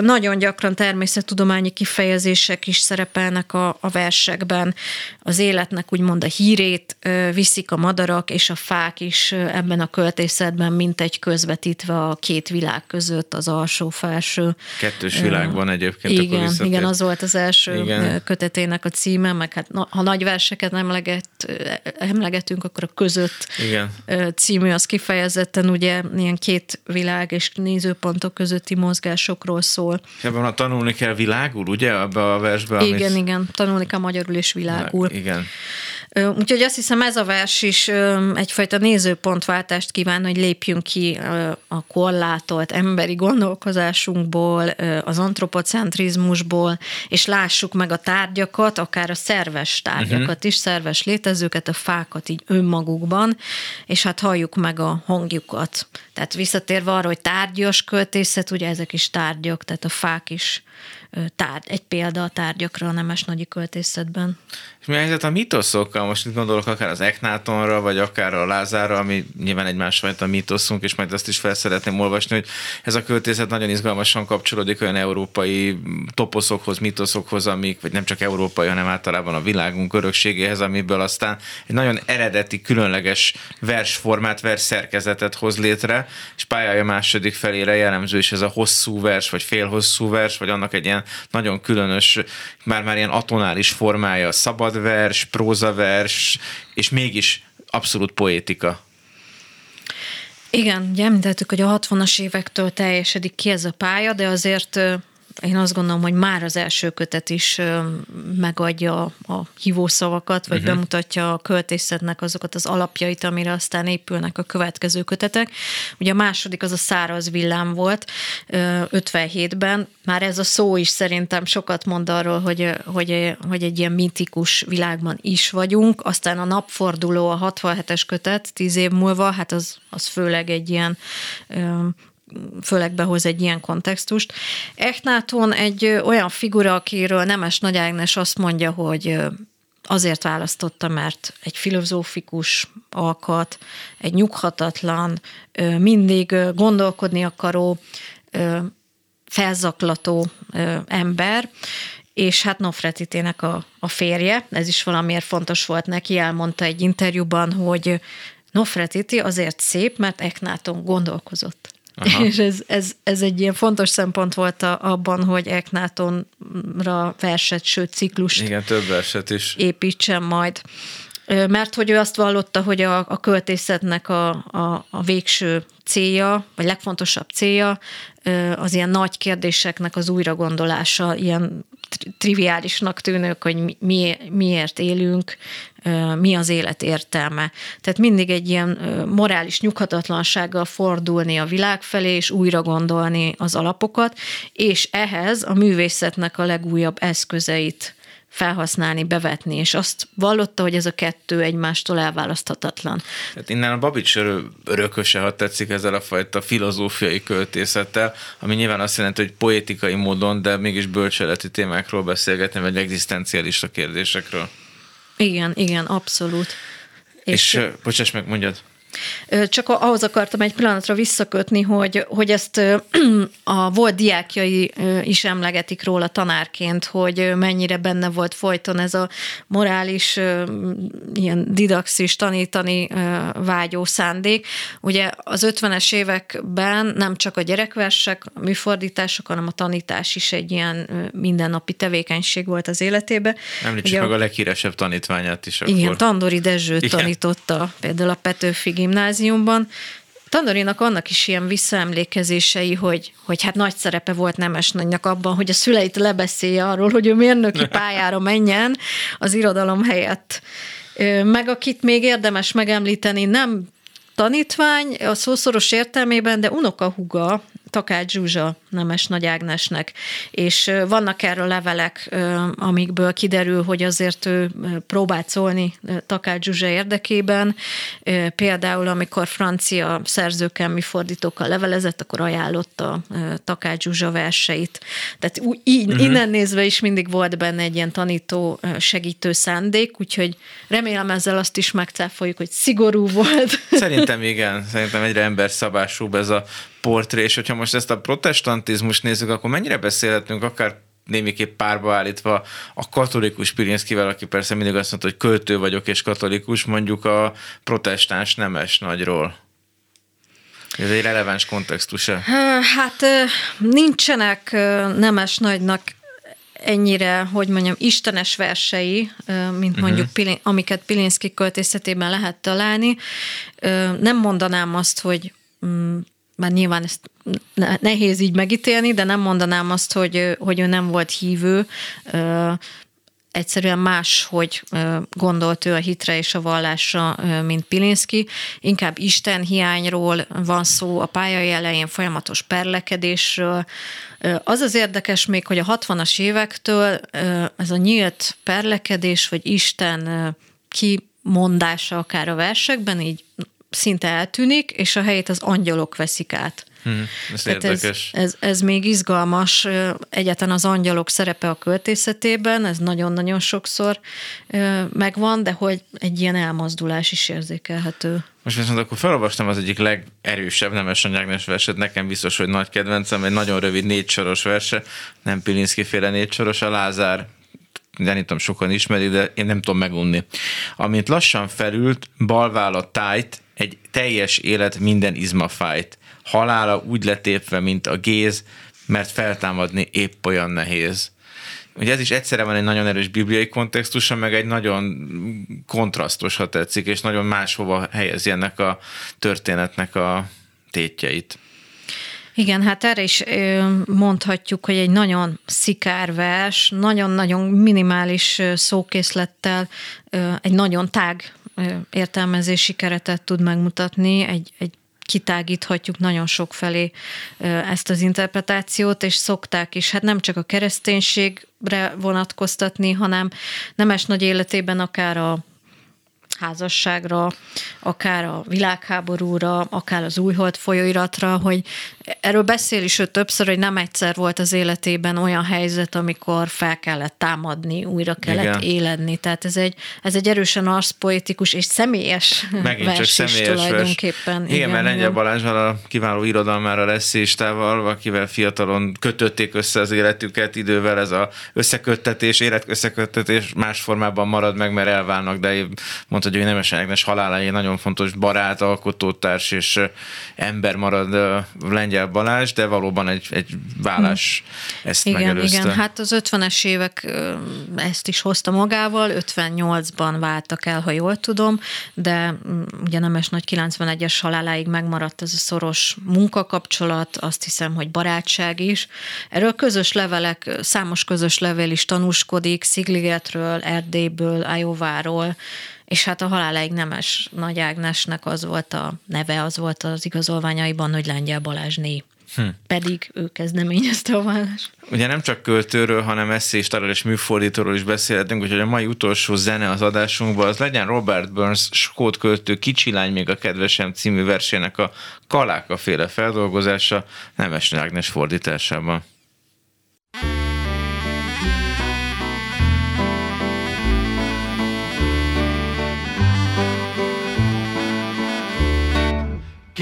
Nagyon gyakran természettudományi kifejezések is szerepelnek a, a versekben. Az életnek úgymond a hírét viszik a madarak és a fák is ebben a költészetben, mint egy közvetítve a két világ között, az alsó-felső. Kettős világban egyébként. Igen, igen, az volt az első igen. kötetének a címe, meg hát ha nagy verseket emleget, emlegetünk, akkor a között Igen. című az kifejezetten ugye ilyen két világ és nézőpontok közötti mozgásokról szól. És ebben a tanulni kell világul, ugye, abban a versben? Igen, amit... igen, tanulni kell magyarul és világul. Igen. Úgyhogy azt hiszem ez a vers is egyfajta nézőpontváltást kíván, hogy lépjünk ki a korlátolt emberi gondolkozásunkból, az antropocentrizmusból, és lássuk meg a tárgyakat, akár a szerves tárgyakat uh-huh. is, szerves létezőket, a fákat így önmagukban, és hát halljuk meg a hangjukat. Tehát visszatérve arra, hogy tárgyas költészet, ugye ezek is tárgyak, tehát a fák is tárgy, egy példa a tárgyakra a nemes nagyi költészetben. Mi a helyzet a mitoszokkal? Most itt gondolok akár az Eknátonra, vagy akár a Lázára, ami nyilván egy másfajta mitoszunk, és majd azt is fel szeretném olvasni, hogy ez a költészet nagyon izgalmasan kapcsolódik olyan európai toposzokhoz, mitoszokhoz, amik, vagy nem csak európai, hanem általában a világunk örökségéhez, amiből aztán egy nagyon eredeti, különleges versformát, versszerkezetet hoz létre, és pályája második felére jellemző is ez a hosszú vers, vagy félhosszú vers, vagy annak egy ilyen nagyon különös, már-már ilyen atonális formája, szabadvers, prózavers, és mégis abszolút poétika. Igen, ugye említettük, hogy a 60-as évektől teljesedik ki ez a pálya, de azért én azt gondolom, hogy már az első kötet is megadja a hívószavakat, vagy uh-huh. bemutatja a költészetnek azokat az alapjait, amire aztán épülnek a következő kötetek. Ugye a második az a száraz villám volt 57-ben. Már ez a szó is szerintem sokat mond arról, hogy, hogy, hogy egy ilyen mitikus világban is vagyunk. Aztán a napforduló, a 67-es kötet, tíz év múlva, hát az, az főleg egy ilyen főleg behoz egy ilyen kontextust. Echnáton egy olyan figura, akiről Nemes Nagy Ágnes azt mondja, hogy azért választotta, mert egy filozófikus alkat, egy nyughatatlan, mindig gondolkodni akaró, felzaklató ember, és hát Nofretitének a, a férje, ez is valamiért fontos volt neki, elmondta egy interjúban, hogy Nofretiti azért szép, mert Eknáton gondolkozott. Aha. És ez, ez, ez egy ilyen fontos szempont volt a, abban, hogy Eknátonra verset, sőt ciklust Igen, több verset is. építsen majd. Mert hogy ő azt vallotta, hogy a, a költészetnek a, a, a végső célja, vagy legfontosabb célja az ilyen nagy kérdéseknek az újragondolása, ilyen triviálisnak tűnők, hogy mi, miért élünk, mi az élet értelme. Tehát mindig egy ilyen morális nyughatatlansággal fordulni a világ felé, és újra gondolni az alapokat, és ehhez a művészetnek a legújabb eszközeit felhasználni, bevetni, és azt vallotta, hogy ez a kettő egymástól elválaszthatatlan. Hát innen a Babics örököse, ha tetszik ezzel a fajta filozófiai költészettel, ami nyilván azt jelenti, hogy poétikai módon, de mégis bölcseleti témákról beszélgetni, vagy egzisztencialista kérdésekről. Igen, igen, abszolút. És, és bocsáss meg, mondjad. Csak ahhoz akartam egy pillanatra visszakötni, hogy, hogy ezt a volt diákjai is emlegetik róla tanárként, hogy mennyire benne volt folyton ez a morális, ilyen didaxis, tanítani vágyó szándék. Ugye az 50-es években nem csak a gyerekversek, a műfordítások, hanem a tanítás is egy ilyen mindennapi tevékenység volt az életébe. Említsük Ugye, meg a leghíresebb tanítványát is. Akkor. Igen, Tandori Dezső Igen. tanította például a Petőfi gimnáziumban. Tandorinak annak is ilyen visszaemlékezései, hogy, hogy hát nagy szerepe volt Nemes Nagynak abban, hogy a szüleit lebeszélje arról, hogy ő mérnöki pályára menjen az irodalom helyett. Meg akit még érdemes megemlíteni, nem tanítvány a szószoros értelmében, de unokahuga Takács Zsuzsa Nemes Nagy Ágnesnek, és vannak erről levelek, amikből kiderül, hogy azért ő próbált szólni Takács Zsuzsa érdekében. Például, amikor francia szerzőkkel, mi fordítókkal levelezett, akkor ajánlotta Takács Zsuzsa verseit. Tehát így, uh-huh. innen nézve is mindig volt benne egy ilyen tanító segítő szándék, úgyhogy remélem ezzel azt is megcáfoljuk, hogy szigorú volt. Szerintem igen, szerintem egyre emberszabásúbb ez a portré, és hogyha most ezt a protestantizmust nézzük, akkor mennyire beszélhetünk akár némiképp párba állítva a katolikus Pirinszkivel, aki persze mindig azt mondta, hogy költő vagyok és katolikus, mondjuk a protestáns nemes nagyról. Ez egy releváns kontextus -e? Hát nincsenek nemes nagynak ennyire, hogy mondjam, istenes versei, mint mondjuk, uh-huh. amiket Pilinszki költészetében lehet találni. Nem mondanám azt, hogy mm, már nyilván ezt nehéz így megítélni, de nem mondanám azt, hogy, hogy ő nem volt hívő, egyszerűen más, hogy gondolt ő a hitre és a vallásra, mint Pilinszki. Inkább Isten hiányról van szó a pályai elején, folyamatos perlekedésről. Az az érdekes még, hogy a 60-as évektől ez a nyílt perlekedés, vagy Isten kimondása akár a versekben így szinte eltűnik, és a helyét az angyalok veszik át. Hmm, ez Tehát érdekes. Ez, ez, ez még izgalmas, egyetlen az angyalok szerepe a költészetében, ez nagyon-nagyon sokszor megvan, de hogy egy ilyen elmozdulás is érzékelhető. Most viszont akkor felolvastam az egyik legerősebb Nemes Anyágnes verset, nekem biztos, hogy nagy kedvencem, egy nagyon rövid négy soros verse, nem Pilinszki féle négy soros, a Lázár tudom, sokan ismerik, de én nem tudom megunni. Amint lassan felült, balválla tájt, egy teljes élet minden izma fájt. Halála úgy letépve, mint a géz, mert feltámadni épp olyan nehéz. Ugye ez is egyszerre van egy nagyon erős bibliai kontextusa, meg egy nagyon kontrasztos, ha tetszik, és nagyon máshova helyezi ennek a történetnek a tétjeit. Igen, hát erre is mondhatjuk, hogy egy nagyon szikárvers, nagyon-nagyon minimális szókészlettel egy nagyon tág értelmezési keretet tud megmutatni, egy, egy kitágíthatjuk nagyon sok felé ezt az interpretációt, és szokták is, hát nem csak a kereszténységre vonatkoztatni, hanem nemes nagy életében akár a házasságra, akár a világháborúra, akár az újhold folyóiratra, hogy erről beszél is ő többször, hogy nem egyszer volt az életében olyan helyzet, amikor fel kellett támadni, újra kellett Igen. éledni. Tehát ez egy, ez egy erősen arszpoetikus és személyes Megint vers csak személyes tulajdonképpen. Vers. Igen, igen, mert Lengyel Balázsval a kiváló irodalmára leszéstával, akivel fiatalon kötötték össze az életüket idővel, ez a összeköttetés, életösszeköttetés más formában marad meg, mert elválnak, de mondta, hogy ő Nemes Ágnes halála egy nagyon fontos barát, alkotótárs és ember marad Lengyel Balázs, de valóban egy, egy vállás hm. ezt igen, megelőzte. Igen, hát az 50-es évek ezt is hozta magával, 58-ban váltak el, ha jól tudom, de ugye Nemes Nagy 91-es haláláig megmaradt ez a szoros munkakapcsolat, azt hiszem, hogy barátság is. Erről közös levelek, számos közös levél is tanúskodik, Szigligetről, Erdélyből, Ájóváról, és hát a haláláig Nemes Nagy Ágnesnek az volt a neve, az volt az igazolványaiban, hogy Lengyel Balázsné. Hm. Pedig ő kezdeményezte a vállás. Ugye nem csak költőről, hanem eszéstárról és műfordítóról is beszélhetünk, úgyhogy a mai utolsó zene az adásunkban az legyen Robert Burns, skót költő Kicsi lány még a kedvesem című versének a Kaláka féle feldolgozása Nemes Ágnes fordításában.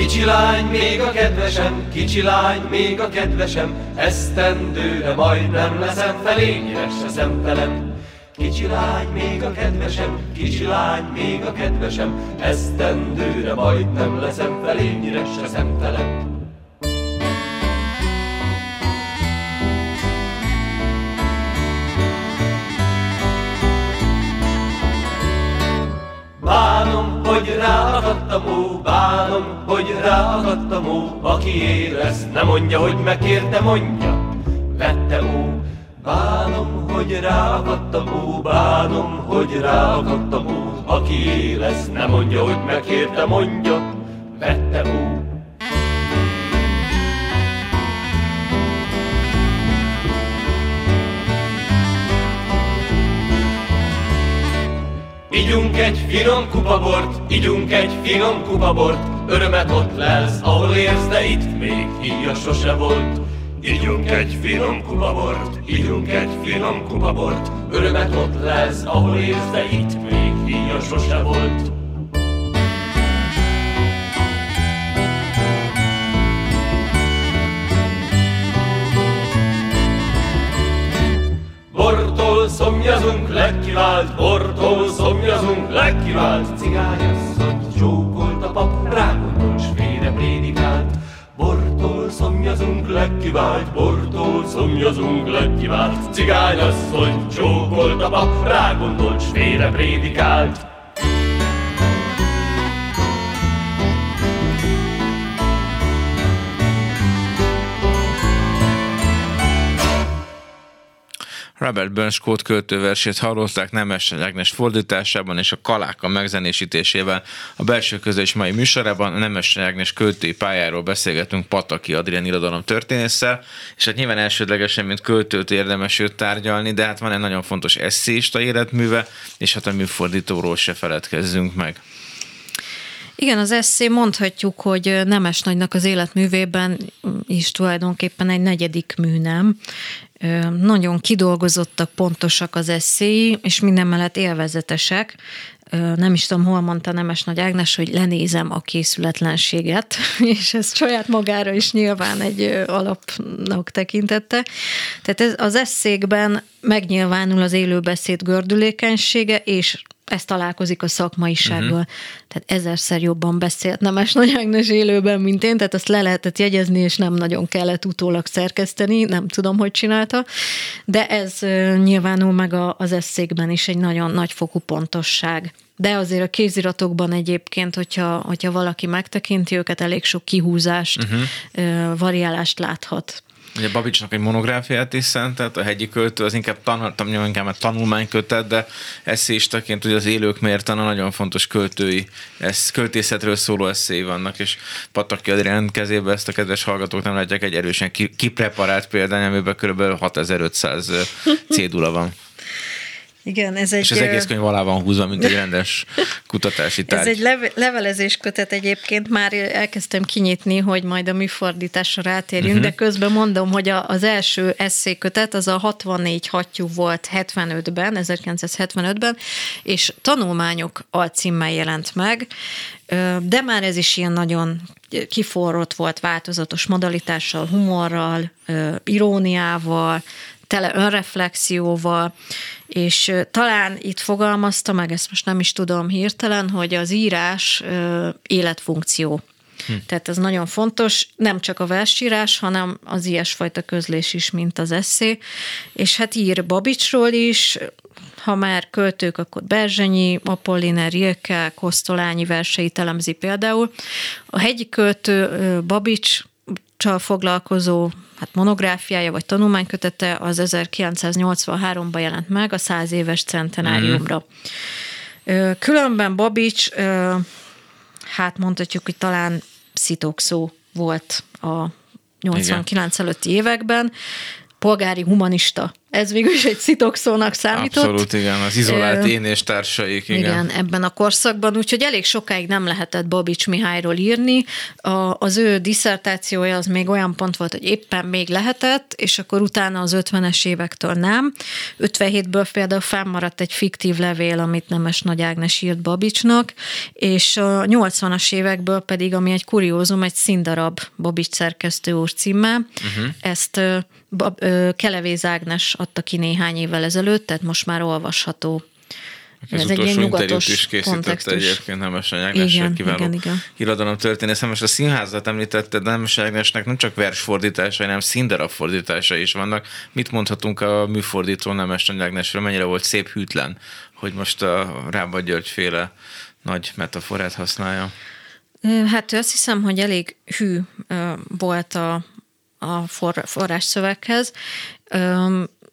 Kicsi lány, még a kedvesem, kicsi lány, még a kedvesem, esztendőre majd nem leszem felényre se szemtelen. Kicsi lány, még a kedvesem, kicsi lány, még a kedvesem, esztendőre majd nem leszem felényre se szemtelen. Ráakadtam, ó, bánom, hogy ráakadtam, ó, aki érez, ne mondja, hogy megkérte, mondja, vette, ó. Bánom, hogy ráakadtam, ó, bánom, hogy ráakadtam, ó, aki érez, ne mondja, hogy megkérte, mondja, vette, ó. Igyunk egy finom kupabort, igyunk egy finom kupabort, örömet ott lelsz, ahol érsz, de itt még híja sose volt. Igyunk egy finom kupabort, igyunk egy finom kupabort, örömet ott lelsz, ahol érsz, de itt még híja sose volt. Bortól szomjazunk, legkivált, bortól szomjazunk, legkivált. Cigányasszony csókolt a pap, rágondolt, s félre prédikált. Bortól szomjazunk, legkivált, bortól szomjazunk, legkivált. Cigányasszony csókolt a pap, rágondolt, s félre prédikált. Robert Burns Scott költőversét hallották Nemes Ágnes fordításában és a Kaláka megzenésítésével. A belső közös mai műsorában a Ágnes költői pályáról beszélgetünk Pataki Adrián irodalom történésszel, és hát nyilván elsődlegesen, mint költőt érdemes őt tárgyalni, de hát van egy nagyon fontos eszéista életműve, és hát a műfordítóról se feledkezzünk meg. Igen, az eszé mondhatjuk, hogy Nemes Nagynak az életművében is tulajdonképpen egy negyedik műnem. Nagyon kidolgozottak, pontosak az eszéi, és minden mellett élvezetesek. Nem is tudom, hol mondta Nemes Nagy Ágnes, hogy lenézem a készületlenséget, és ez saját magára is nyilván egy alapnak tekintette. Tehát ez az eszékben megnyilvánul az élőbeszéd gördülékenysége, és ez találkozik a szakmaisággal. Uh-huh. Tehát ezerszer jobban beszélt Nemes Nagy Ágnes élőben, mint én, tehát azt le lehetett jegyezni, és nem nagyon kellett utólag szerkeszteni, nem tudom, hogy csinálta, de ez nyilvánul meg az eszékben is egy nagyon nagyfokú pontosság. De azért a kéziratokban egyébként, hogyha, hogyha valaki megtekinti őket, elég sok kihúzást, uh-huh. variálást láthat. Ugye Babicsnak egy monográfiát is szentelt, a hegyi költő, az inkább, tanultam, inkább tanulmánykötet, de eszéistaként ugye az élők mértana nagyon fontos költői, ez, költészetről szóló eszély vannak, és Pataki Adrián kezébe ezt a kedves hallgatók nem látják egy erősen kipreparált példány, amiben kb. 6500 cédula van. Igen, ez egy... És az egész könyv alá van húzva, mint egy rendes kutatási tárgy. Ez egy leve- levelezés kötet egyébként, már elkezdtem kinyitni, hogy majd a műfordításra rátérjünk, uh-huh. de közben mondom, hogy a, az első eszékötet az a 64 hattyú volt 75-ben, 1975-ben, és tanulmányok alcímmel jelent meg, de már ez is ilyen nagyon kiforrott volt, változatos modalitással, humorral, iróniával, tele önreflexióval, és talán itt fogalmazta meg, ezt most nem is tudom hirtelen, hogy az írás életfunkció. Hm. Tehát ez nagyon fontos, nem csak a versírás, hanem az ilyesfajta közlés is, mint az eszé. És hát ír Babicsról is, ha már költők, akkor Berzsenyi, Apolliner, Rilke, Kosztolányi verseit elemzi például. A hegyi költő Babics csal foglalkozó hát monográfiája vagy tanulmánykötete az 1983-ban jelent meg a száz éves centenáriumra. Mm. Különben Babics, hát mondhatjuk, hogy talán szitokszó volt a 89 Igen. előtti években, polgári humanista ez mégis egy szitokszónak számított. Abszolút, igen, az izolált én és társaik, igen. Igen, ebben a korszakban, úgyhogy elég sokáig nem lehetett Babics Mihályról írni. A, az ő diszertációja az még olyan pont volt, hogy éppen még lehetett, és akkor utána az 50-es évektől nem. 57-ből például fennmaradt egy fiktív levél, amit Nemes Nagy Ágnes írt Babicsnak, és a 80-as évekből pedig, ami egy kuriózum, egy színdarab Babics szerkesztő úr címmel. Uh-huh. Ezt Kelevéz Ágnes adta ki néhány évvel ezelőtt, tehát most már olvasható. Ez, Ez egy ilyen nyugatos is készítette kontextus. egyébként Nemes Ágnes, igen, kiváló igen, igen. irodalom történész. Most a színházat említetted, Nemes Ágnesnek nem csak versfordításai, hanem színdarab fordításai is vannak. Mit mondhatunk a műfordító Nemes Ágnesről, mennyire volt szép hűtlen, hogy most a Rába György féle nagy metaforát használja? Hát azt hiszem, hogy elég hű volt a, a for, forrásszöveghez,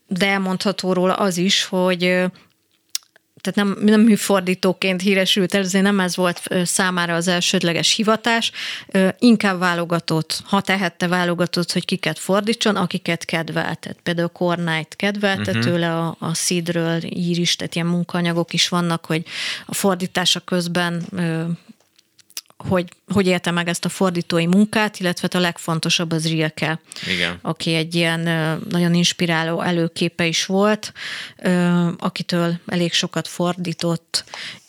de elmondható róla az is, hogy tehát nem, nem műfordítóként híresült el, ezért nem ez volt számára az elsődleges hivatás, inkább válogatott, ha tehette válogatott, hogy kiket fordítson, akiket kedvelt. Tehát például Kornájt kedvelte uh-huh. tőle a, a Szidről ír is, tehát ilyen munkanyagok is vannak, hogy a fordítása közben hogy, hogy élte meg ezt a fordítói munkát, illetve a legfontosabb az Rilke, Igen. aki egy ilyen nagyon inspiráló előképe is volt, akitől elég sokat fordított.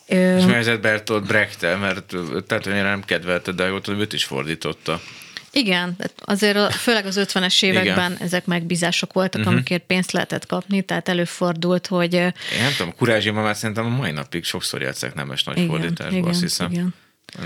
És mi helyzet Bertolt brecht mert tehát hogy nem kedvelte, de ott őt is fordította. Igen, azért főleg az 50-es években Igen. ezek megbízások voltak, uh-huh. amikért pénzt lehetett kapni, tehát előfordult, hogy... Én nem tudom, Kurázsi már szerintem a mai napig sokszor játszák nemes nagy igen, fordításban, igen, azt hiszem. Igen.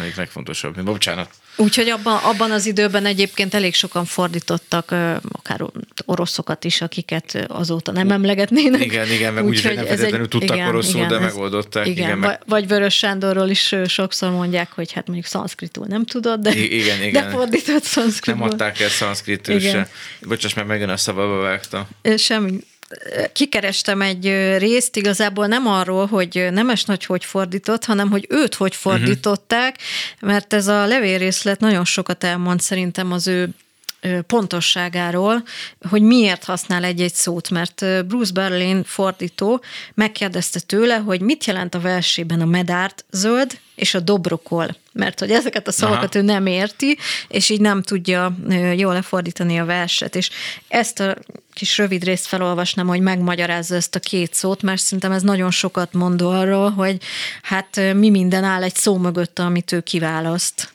Egyik legfontosabb. Bocsánat. Úgyhogy abban, abban az időben egyébként elég sokan fordítottak, akár oroszokat is, akiket azóta nem emlegetnének. Igen, igen, meg úgy, hogy nem feltétlenül tudtak igen, oroszul, igen, de ez, megoldották. Igen, igen meg... vagy Vörös Sándorról is sokszor mondják, hogy hát mondjuk szanszkritul nem tudod, de, igen, igen. de fordított szanszkritul. Nem adták el szanszkritul se. Bocsáss, mert megint a szavaba vágta. Semmi kikerestem egy részt, igazából nem arról, hogy Nemes Nagy hogy fordított, hanem hogy őt hogy mhm. fordították, mert ez a levélrészlet nagyon sokat elmond szerintem az ő pontosságáról, hogy miért használ egy-egy szót, mert Bruce Berlin fordító megkérdezte tőle, hogy mit jelent a versében a medárt zöld és a dobrokol, mert hogy ezeket a szavakat Aha. ő nem érti, és így nem tudja jól lefordítani a verset, és ezt a kis rövid részt felolvasnám, hogy megmagyarázza ezt a két szót, mert szerintem ez nagyon sokat mond arról, hogy hát mi minden áll egy szó mögött, amit ő kiválaszt.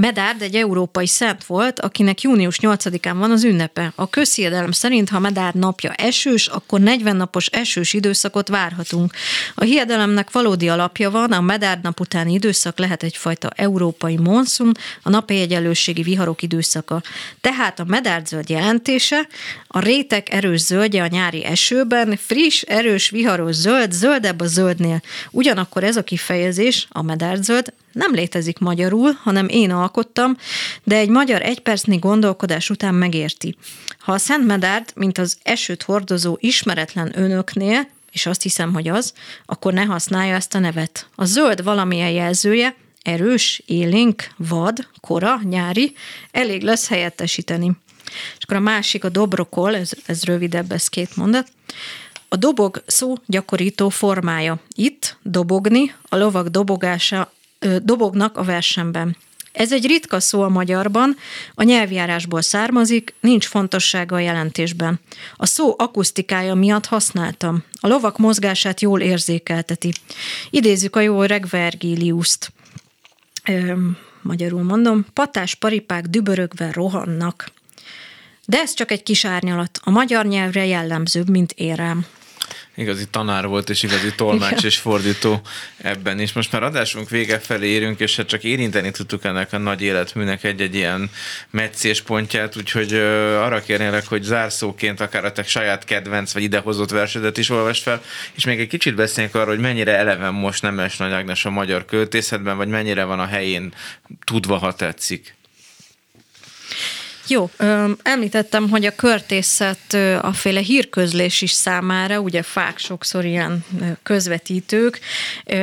Medárd egy európai szent volt, akinek június 8-án van az ünnepe. A közhiedelem szerint, ha Medárd napja esős, akkor 40 napos esős időszakot várhatunk. A hiedelemnek valódi alapja van, a Medárd nap utáni időszak lehet egyfajta európai monszun, a napi egyenlőségi viharok időszaka. Tehát a Medárd zöld jelentése, a rétek erős zöldje a nyári esőben, friss, erős, viharos zöld, zöldebb a zöldnél. Ugyanakkor ez a kifejezés, a Medárd zöld, nem létezik magyarul, hanem én alkottam, de egy magyar egypercnyi gondolkodás után megérti. Ha a Szent Medárd, mint az esőt hordozó ismeretlen önöknél, és azt hiszem, hogy az, akkor ne használja ezt a nevet. A zöld valamilyen jelzője, erős, élénk, vad, kora, nyári, elég lesz helyettesíteni. És akkor a másik a dobrokol, ez, ez rövidebb, ez két mondat. A dobog szó gyakorító formája. Itt dobogni, a lovak dobogása dobognak a versenben. Ez egy ritka szó a magyarban, a nyelvjárásból származik, nincs fontossága a jelentésben. A szó akusztikája miatt használtam. A lovak mozgását jól érzékelteti. Idézzük a jó öreg Vergiliuszt. Magyarul mondom, patás paripák dübörögve rohannak. De ez csak egy kis árnyalat. A magyar nyelvre jellemzőbb, mint érem igazi tanár volt, és igazi tolmács Igen. és fordító ebben is. Most már adásunk vége felé érünk, és hát csak érinteni tudtuk ennek a nagy életműnek egy-egy ilyen meccés pontját, úgyhogy arra kérnélek, hogy zárszóként akár a te saját kedvenc vagy idehozott versedet is olvast fel, és még egy kicsit beszéljünk arról, hogy mennyire eleven most Nemes Nagy Ágnes a magyar költészetben, vagy mennyire van a helyén tudva, ha tetszik. Jó, említettem, hogy a körtészet a féle hírközlés is számára, ugye fák sokszor ilyen közvetítők.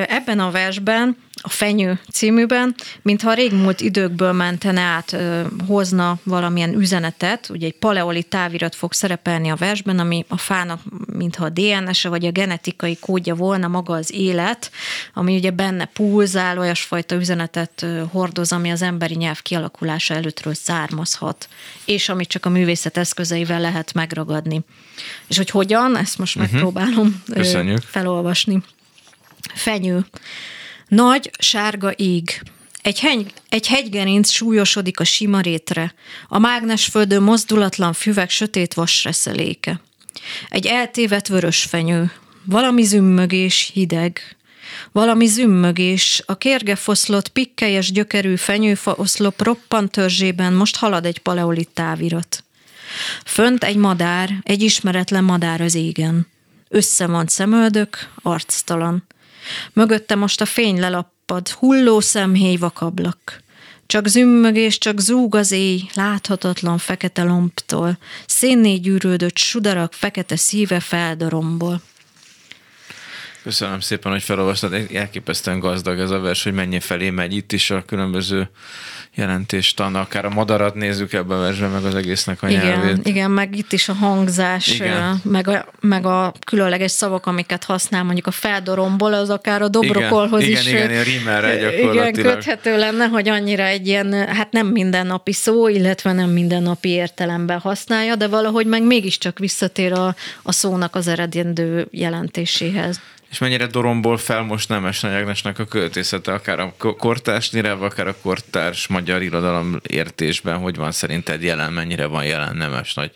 Ebben a versben a Fenyő címűben, mintha a régmúlt időkből mentene át, hozna valamilyen üzenetet, ugye egy paleolit távirat fog szerepelni a versben, ami a fának, mintha a DNS-e vagy a genetikai kódja volna maga az élet, ami ugye benne pulzál, olyasfajta üzenetet hordoz, ami az emberi nyelv kialakulása előttről származhat, és amit csak a művészet eszközeivel lehet megragadni. És hogy hogyan, ezt most uh-huh. megpróbálom Köszönjük. felolvasni. Fenyő. Nagy, sárga ég. Egy, hegy, egy hegygerinc súlyosodik a sima rétre. A mágnesföldön mozdulatlan füvek sötét vasreszeléke. Egy eltévedt vörös fenyő. Valami zümmögés, hideg. Valami zümmögés, a kérge foszlott, pikkelyes gyökerű fenyőfa oszlop roppant törzsében most halad egy paleolit távirat. Fönt egy madár, egy ismeretlen madár az égen. Összevont szemöldök, arctalan. Mögötte most a fény lelappad, hulló szemhéj vakablak. Csak zümmögés, csak zúg az éj, láthatatlan fekete lombtól, szénné gyűrődött sudarak fekete szíve feldorombol. Köszönöm szépen, hogy felolvastad. Elképesztően gazdag ez a vers, hogy mennyi felé megy itt is a különböző jelentéstan, akár a madarat nézzük ebben a versben, meg az egésznek a igen, nyelvét. Igen, meg itt is a hangzás, igen. meg a, meg a különleges szavak, amiket használ, mondjuk a feldoromból, az akár a dobrokolhoz igen, is. Igen, igen, rímelre. Igen, köthető lenne, hogy annyira egy ilyen, hát nem mindennapi szó, illetve nem mindennapi értelemben használja, de valahogy meg mégiscsak visszatér a, a szónak az eredendő jelentéséhez. És mennyire doromból fel most Nemes Ágnesnek a költészete, akár a kortárs nyelv, akár a kortárs magyar irodalom értésben, hogy van szerinted jelen, mennyire van jelen Nemes Nagy?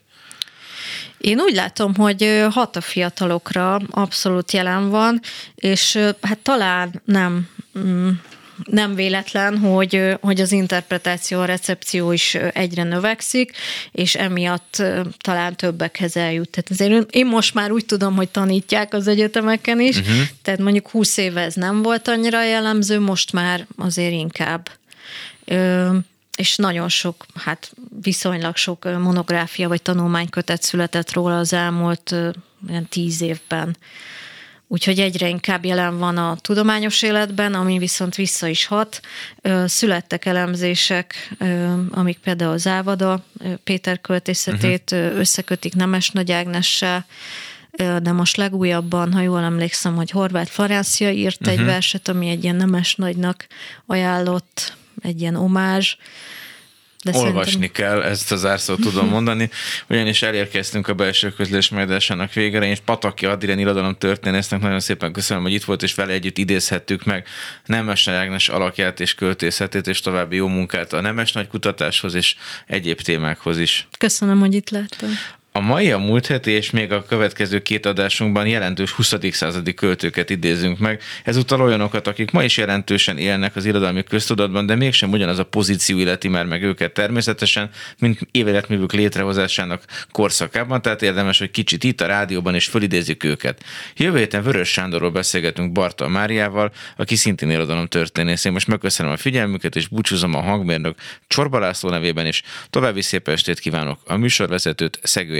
Én úgy látom, hogy hat a fiatalokra abszolút jelen van, és hát talán nem mm, nem véletlen, hogy, hogy az interpretáció, a recepció is egyre növekszik, és emiatt talán többekhez eljut. Tehát azért én most már úgy tudom, hogy tanítják az egyetemeken is, uh-huh. tehát mondjuk 20 éve ez nem volt annyira jellemző, most már azért inkább. Ö, és nagyon sok, hát viszonylag sok monográfia vagy tanulmánykötet született róla az elmúlt ilyen tíz évben. Úgyhogy egyre inkább jelen van a tudományos életben, ami viszont vissza is hat. Születtek elemzések, amik például az Ávada Péter költészetét uh-huh. összekötik Nemes Nagy Ágnessel, de most legújabban, ha jól emlékszem, hogy Horváth Florencia írt uh-huh. egy mhm. verset, ami egy ilyen Nemes Nagynak ajánlott, egy ilyen omázs, de Olvasni szerintem... kell, ezt az árszót tudom mondani, ugyanis elérkeztünk a belső közlés megadásának végére, és Pataki Adrián irodalom történésznek nagyon szépen köszönöm, hogy itt volt, és vele együtt idézhettük meg Nemes Ágnes alakját és költészetét, és további jó munkát a Nemes Nagy kutatáshoz és egyéb témákhoz is. Köszönöm, hogy itt láttam. A mai, a múlt heti és még a következő két adásunkban jelentős 20. századi költőket idézünk meg. Ezúttal olyanokat, akik ma is jelentősen élnek az irodalmi köztudatban, de mégsem ugyanaz a pozíció illeti már meg őket természetesen, mint éveletművük létrehozásának korszakában, tehát érdemes, hogy kicsit itt a rádióban is fölidézzük őket. Jövő héten Vörös Sándorról beszélgetünk Bartal Máriával, aki szintén irodalom történész. Én most megköszönöm a figyelmüket, és búcsúzom a hangmérnök Csorba nevében is. További szép estét kívánok. A műsorvezetőt Szegő